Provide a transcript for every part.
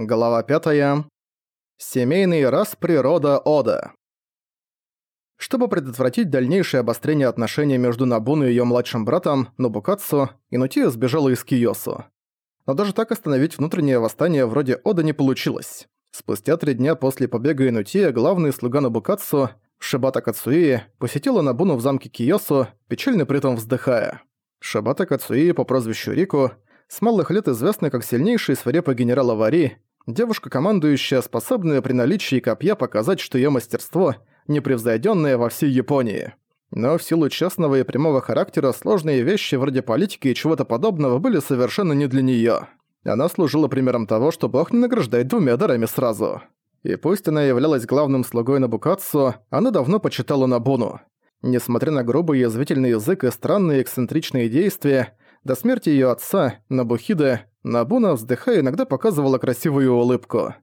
Глава 5. Семейный раз природа Ода. Чтобы предотвратить дальнейшее обострение отношений между Набуну и её младшим братом, Нобукатсу, Инутия сбежала из Киосу. Но даже так остановить внутреннее восстание вроде Ода не получилось. Спустя три дня после побега Инутия главный слуга Нобукатсу, Шибата Кацуи, посетила Набуну в замке Киосу, печально при этом вздыхая. Шибата Кацуи по прозвищу Рику, с малых лет известный как сильнейший свирепый генерал Авари, девушка-командующая, способная при наличии копья показать, что её мастерство непревзойдённое во всей Японии. Но в силу честного и прямого характера сложные вещи вроде политики и чего-то подобного были совершенно не для неё. Она служила примером того, что бог не награждает двумя дарами сразу. И пусть она являлась главным слугой Набукатсу, она давно почитала Набуну. Несмотря на грубый язвительный язык и странные эксцентричные действия, до смерти её отца, Набухида, Набуна, вздыхая, иногда показывала красивую улыбку.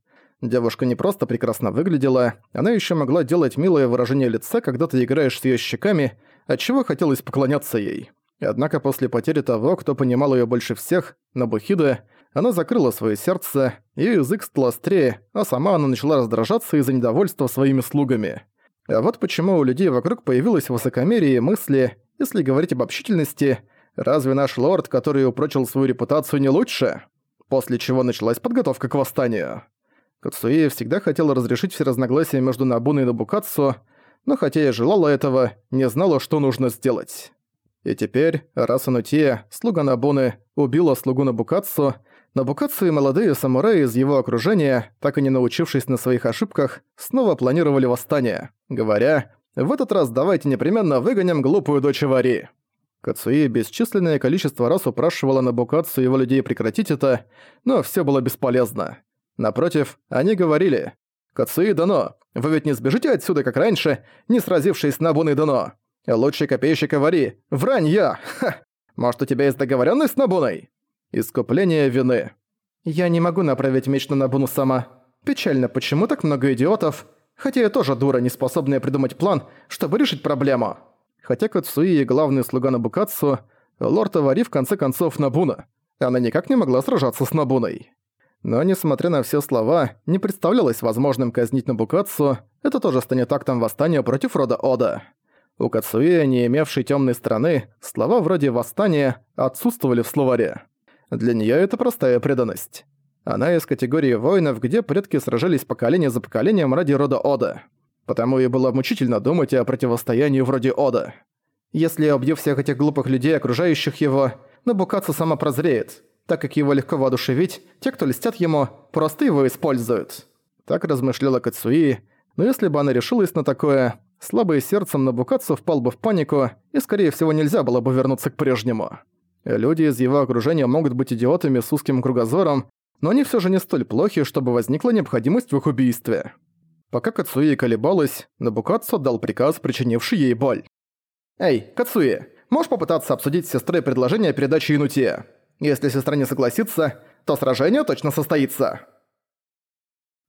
Девушка не просто прекрасно выглядела, она ещё могла делать милое выражение лица, когда ты играешь с её щеками, отчего хотелось поклоняться ей. Однако после потери того, кто понимал её больше всех, Набухида, она закрыла своё сердце, её язык стал острее, а сама она начала раздражаться из-за недовольства своими слугами. А вот почему у людей вокруг появилось высокомерие и мысли, если говорить об общительности – Разве наш лорд, который упрочил свою репутацию, не лучше? После чего началась подготовка к восстанию. Кацуи всегда хотела разрешить все разногласия между Набуной и Набукатсу, но хотя и желала этого, не знала, что нужно сделать. И теперь, раз Анутия, слуга Набуны, убила слугу Набукатсу, Набукатсу и молодые самураи из его окружения, так и не научившись на своих ошибках, снова планировали восстание, говоря «В этот раз давайте непременно выгоним глупую дочь Вари». Кацуи бесчисленное количество раз упрашивала Набукацу и его людей прекратить это, но все было бесполезно. Напротив, они говорили «Кацуи Дано, вы ведь не сбежите отсюда, как раньше, не сразившись с Набуной Дано. Лучший копейщик авари. Вранья! Ха! Может, у тебя есть договоренность с Набуной?» Искупление вины. «Я не могу направить меч на Набуну сама. Печально, почему так много идиотов? Хотя я тоже дура, не способная придумать план, чтобы решить проблему». Хотя Кацуи и главный слуга Набукатсу, лорд Авари в конце концов Набуна. Она никак не могла сражаться с Набуной. Но, несмотря на все слова, не представлялось возможным казнить Набукатсу, это тоже станет актом восстания против рода Ода. У Кацуи, не имевшей темной стороны, слова вроде «восстание» отсутствовали в словаре. Для нее это простая преданность. Она из категории воинов, где предки сражались поколение за поколением ради рода Ода. Потому и было мучительно думать о противостоянии вроде Ода. Если я убью всех этих глупых людей, окружающих его, Набукацу сама прозреет, так как его легко воодушевить, те, кто льстят ему, просто его используют. Так размышляла Кацуи, но если бы она решилась на такое, слабый сердцем Набукацу впал бы в панику, и скорее всего нельзя было бы вернуться к прежнему. Люди из его окружения могут быть идиотами с узким кругозором, но они все же не столь плохи, чтобы возникла необходимость в их убийстве. Пока Кацуи колебалась, Набукатсу дал приказ, причинивший ей боль. «Эй, Кацуи, можешь попытаться обсудить с сестрой предложение о передаче Инутия? Если сестра не согласится, то сражение точно состоится».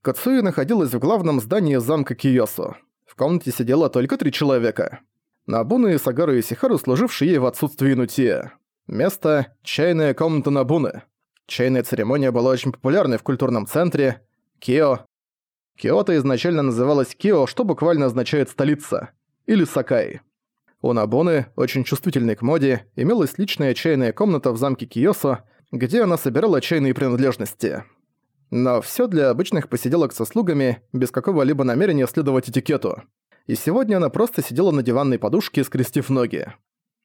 Кацуи находилась в главном здании замка Киосу. В комнате сидело только три человека. Набуна и Сагару Исихару, служившие ей в отсутствии Инутия. Место – чайная комната Набуны. Чайная церемония была очень популярной в культурном центре. Кио Киото изначально называлась Кио, что буквально означает «столица», или Сакай. У Набоны, очень чувствительной к моде, имелась личная чайная комната в замке Киосо, где она собирала чайные принадлежности. Но всё для обычных посиделок со слугами, без какого-либо намерения следовать этикету. И сегодня она просто сидела на диванной подушке, скрестив ноги.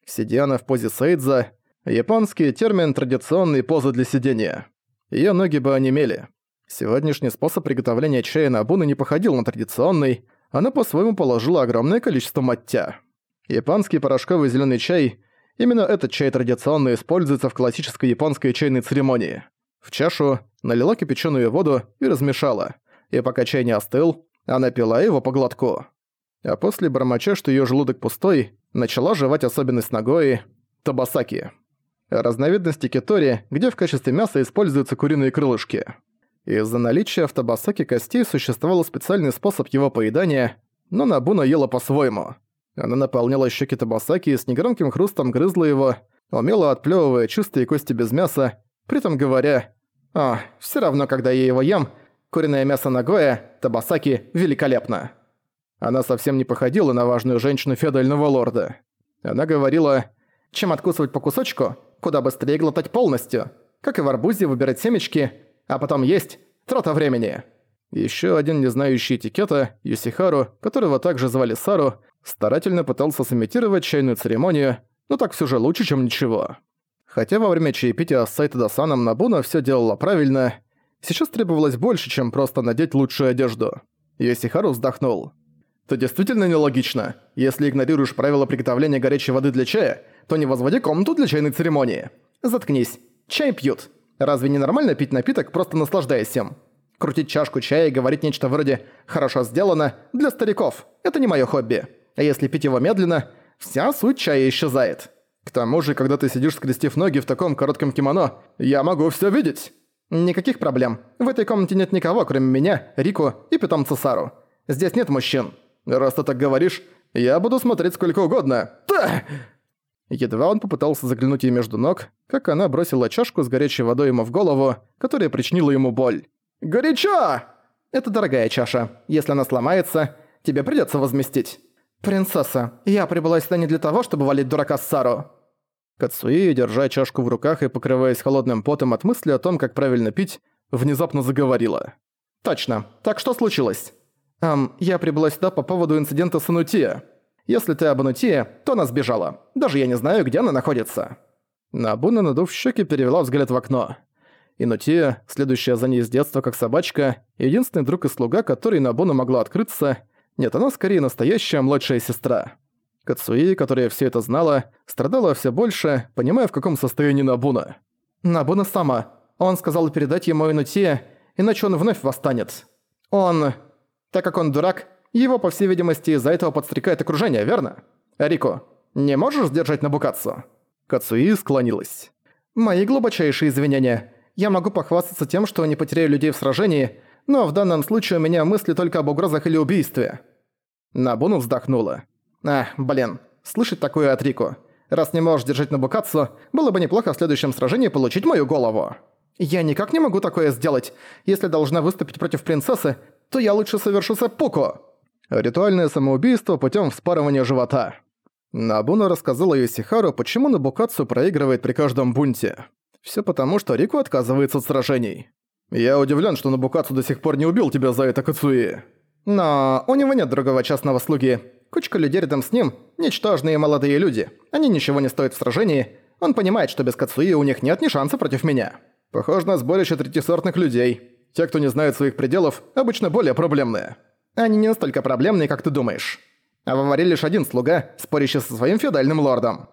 Сидя она в позе сейдза, японский термин традиционной позы для сидения. Её ноги бы онемели. Сегодняшний способ приготовления чая на Абуна не походил на традиционный, она по-своему положила огромное количество маття. Японский порошковый зеленый чай – именно этот чай традиционно используется в классической японской чайной церемонии. В чашу налила кипяченую воду и размешала, и пока чай не остыл, она пила его по глотку. А после, бормоча, что ее желудок пустой, начала жевать особенность ногой – табасаки. Разновидности китори, где в качестве мяса используются куриные крылышки – из-за наличия в табасаке костей существовал специальный способ его поедания, но Набуна ела по-своему. Она наполняла щеки табасаки и с негромким хрустом грызла его, умело отплёвывая чистые кости без мяса, при этом говоря О, все равно, когда я его ем, куриное мясо Нагоя, табасаки, великолепно. Она совсем не походила на важную женщину феодального лорда. Она говорила, чем откусывать по кусочку, куда быстрее глотать полностью, как и в арбузе выбирать семечки, а потом есть трата времени. Еще один не знающий этикета, Юсихару, которого также звали Сару, старательно пытался сымитировать чайную церемонию, но так все же лучше, чем ничего. Хотя во время чаепития с Сайта Досаном Набуна все делала правильно, сейчас требовалось больше, чем просто надеть лучшую одежду. Йосихару вздохнул. «Это действительно нелогично. Если игнорируешь правила приготовления горячей воды для чая, то не возводи комнату для чайной церемонии. Заткнись. Чай пьют. Разве не нормально пить напиток, просто наслаждаясь им? Крутить чашку чая и говорить нечто вроде «хорошо сделано» для стариков – это не моё хобби. А если пить его медленно, вся суть чая исчезает. К тому же, когда ты сидишь скрестив ноги в таком коротком кимоно, я могу всё видеть. Никаких проблем. В этой комнате нет никого, кроме меня, Рику и питомца Сару. Здесь нет мужчин. Раз ты так говоришь, я буду смотреть сколько угодно. Та! Едва он попытался заглянуть ей между ног, как она бросила чашку с горячей водой ему в голову, которая причинила ему боль. «Горячо!» «Это дорогая чаша. Если она сломается, тебе придётся возместить». «Принцесса, я прибыла сюда не для того, чтобы валить дурака Сару». Кацуи, держа чашку в руках и покрываясь холодным потом от мысли о том, как правильно пить, внезапно заговорила. «Точно. Так что случилось?» «Эм, я прибыла сюда по поводу инцидента с Анутия. Если ты об Анутия, то она сбежала. Даже я не знаю, где она находится». Набуна, надув щеки, перевела взгляд в окно. Инутия, следующая за ней с детства как собачка, единственный друг и слуга, который Набуна могла открыться. Нет, она скорее настоящая младшая сестра. Кацуи, которая все это знала, страдала все больше, понимая, в каком состоянии Набуна. «Набуна сама. Он сказал передать ему Инутия, иначе он вновь восстанет. Он... Так как он дурак, его, по всей видимости, из-за этого подстрекает окружение, верно? Рико, не можешь сдержать Набукацу?» Кацуи склонилась. «Мои глубочайшие извинения. Я могу похвастаться тем, что не потеряю людей в сражении, но в данном случае у меня мысли только об угрозах или убийстве». Набуну вздохнула. «А, блин, слышать такое от Рико. Раз не можешь держать Набукацу, было бы неплохо в следующем сражении получить мою голову». «Я никак не могу такое сделать. Если должна выступить против принцессы, то я лучше совершу сеппуку». Ритуальное самоубийство путем вспарывания живота. Набуна рассказала Йосихару, почему Набукацу проигрывает при каждом бунте. Все потому, что Рику отказывается от сражений. Я удивлен, что Набукацу до сих пор не убил тебя за это, Кацуи. Но у него нет другого частного слуги. Кучка людей рядом с ним – ничтожные молодые люди. Они ничего не стоят в сражении. Он понимает, что без Кацуи у них нет ни шанса против меня. Похоже на сборище третисортных людей. Те, кто не знает своих пределов, обычно более проблемные. Они не настолько проблемные, как ты думаешь. А в аварии лишь один слуга, спорящий со своим феодальным лордом.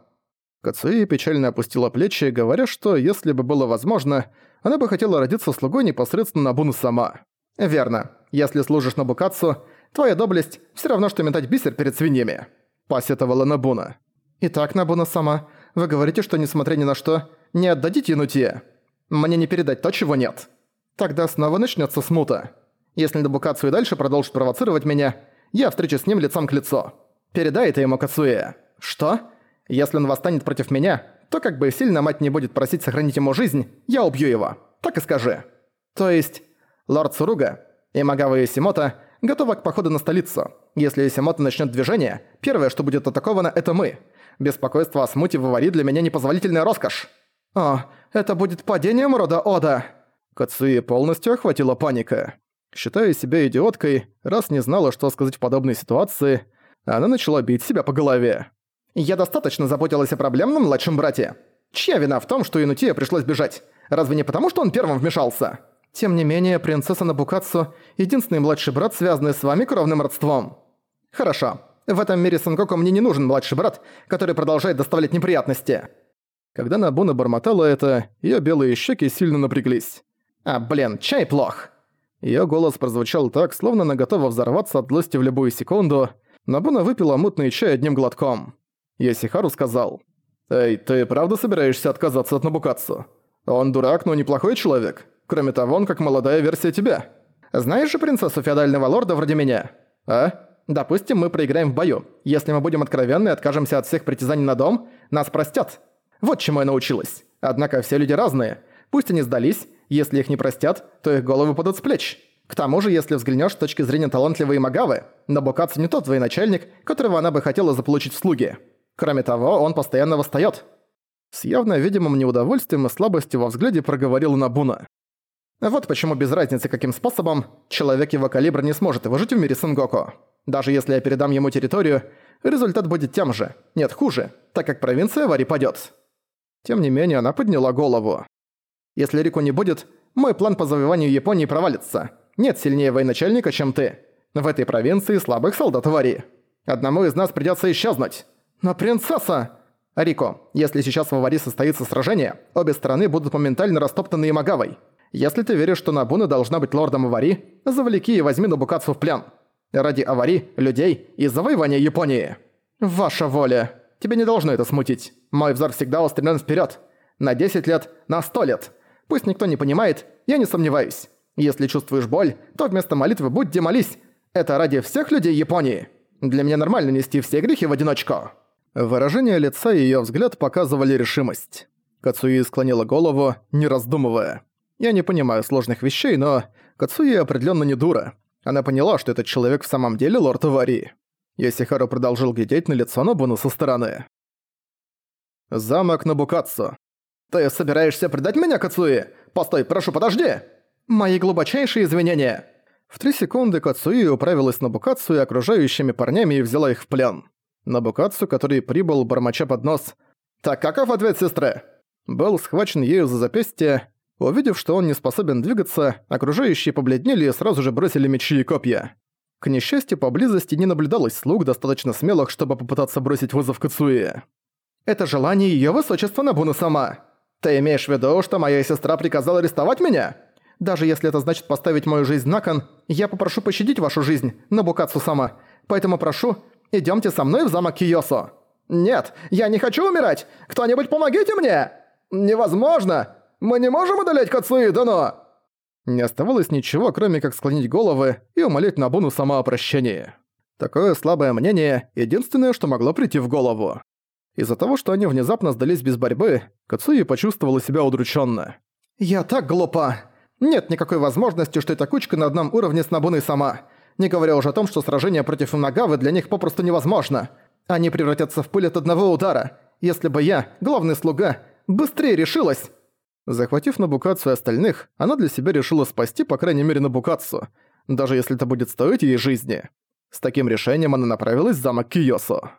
Кацуи печально опустила плечи, говоря, что, если бы было возможно, она бы хотела родиться слугой непосредственно Набуну сама. «Верно. Если служишь Набукацу, твоя доблесть все равно, что метать бисер перед свиньями», – посетовала Набуна. «Итак, Набуна сама, вы говорите, что, несмотря ни на что, не отдадите Инутие? Мне не передать то, чего нет. Тогда снова начнется смута. Если Набукацу и дальше продолжит провоцировать меня, я встречусь с ним лицом к лицу. Передай это ему Кацуэ. Что?» Если он восстанет против меня, то как бы сильно мать не будет просить сохранить ему жизнь, я убью его. Так и скажи. То есть, лорд Суруга и Магава Исимота готовы к походу на столицу. Если Исимота начнет движение, первое, что будет атаковано, это мы. Беспокойство о смуте в аварии для меня непозволительная роскошь. О, это будет падением рода Ода. Кацуи полностью охватила паника. Считая себя идиоткой, раз не знала, что сказать в подобной ситуации, она начала бить себя по голове. Я достаточно заботилась о проблемном младшем брате. Чья вина в том, что Инутия пришлось бежать? Разве не потому, что он первым вмешался? Тем не менее, принцесса Набукацу – единственный младший брат, связанный с вами кровным родством. Хорошо. В этом мире Сангоку мне не нужен младший брат, который продолжает доставлять неприятности. Когда Набуна бормотала это, её белые щеки сильно напряглись. А, блин, чай плох. Её голос прозвучал так, словно она готова взорваться от злости в любую секунду. Набуна выпила мутный чай одним глотком. Ясихару сказал. «Эй, ты правда собираешься отказаться от Набукацу? Он дурак, но неплохой человек. Кроме того, он как молодая версия тебя. Знаешь же принцессу феодального лорда вроде меня? А? Допустим, мы проиграем в бою. Если мы будем откровенны и откажемся от всех притязаний на дом, нас простят. Вот чему я научилась. Однако все люди разные. Пусть они сдались, Если их не простят, то их головы падут с плеч. К тому же, если взглянешь с точки зрения талантливой Магавы, Набукацу не тот военачальник, которого она бы хотела заполучить в слуги. Кроме того, он постоянно восстаёт. С явно видимым неудовольствием и слабостью во взгляде проговорил Набуна. Вот почему без разницы каким способом, человек его калибра не сможет выжить в мире Сенгоку. Даже если я передам ему территорию, результат будет тем же, нет, хуже, так как провинция Вари падёт. Тем не менее, она подняла голову. Если Рику не будет, мой план по завоеванию Японии провалится. Нет сильнее военачальника, чем ты. В этой провинции слабых солдат Вари. Одному из нас придётся исчезнуть. Но принцесса... Рико, если сейчас в Авари состоится сражение, обе стороны будут моментально растоптаны Ямагавой. Если ты веришь, что Набуна должна быть лордом Авари, завлеки и возьми Набукацу в плен. Ради Авари, людей и завоевания Японии. Ваша воля. Тебе не должно это смутить. Мой взор всегда устремлен вперед. На 10 лет, на 100 лет. Пусть никто не понимает, я не сомневаюсь. Если чувствуешь боль, то вместо молитвы будь демолись. Это ради всех людей Японии. Для меня нормально нести все грехи в одиночку. Выражение лица и её взгляд показывали решимость. Кацуи склонила голову, не раздумывая. Я не понимаю сложных вещей, но Кацуи определённо не дура. Она поняла, что этот человек в самом деле лорд Авари. Йосихару продолжил глядеть на лицо Нобуну со стороны. Замок Набукатсу. «Ты собираешься предать меня, Кацуи? Постой, прошу, подожди!» «Мои глубочайшие извинения!» В три секунды Кацуи управилась Набукатсу и окружающими парнями и взяла их в плен. Набукацу, который прибыл, бормоча под нос. «Так каков ответ сестры?» Был схвачен ею за запястье. Увидев, что он не способен двигаться, окружающие побледнели и сразу же бросили мечи и копья. К несчастью, поблизости не наблюдалось слуг достаточно смелых, чтобы попытаться бросить вызов Кацуи. «Это желание её высочества Набуна сама. Ты имеешь в виду, что моя сестра приказала арестовать меня? Даже если это значит поставить мою жизнь на кон, я попрошу пощадить вашу жизнь, Набукацу сама. Поэтому прошу, Идёмте со мной в замок Киосо». «Нет, я не хочу умирать! Кто-нибудь помогите мне!» «Невозможно! Мы не можем одолеть Кацуи, Дано!» Не оставалось ничего, кроме как склонить головы и умолять Набуну сама о. Такое слабое мнение – единственное, что могло прийти в голову. Из-за того, что они внезапно сдались без борьбы, Кацуи почувствовала себя удрученно. «Я так глупа! Нет никакой возможности, что эта кучка на одном уровне с Набуной сама не говоря уже о том, что сражение против Нагавы для них попросту невозможно. Они превратятся в пыль от одного удара. Если бы я, главный слуга, быстрее решилась... Захватив Набукацу и остальных, она для себя решила спасти, по крайней мере, Набукацу, даже если это будет стоить ей жизни. С таким решением она направилась в замок Киосо.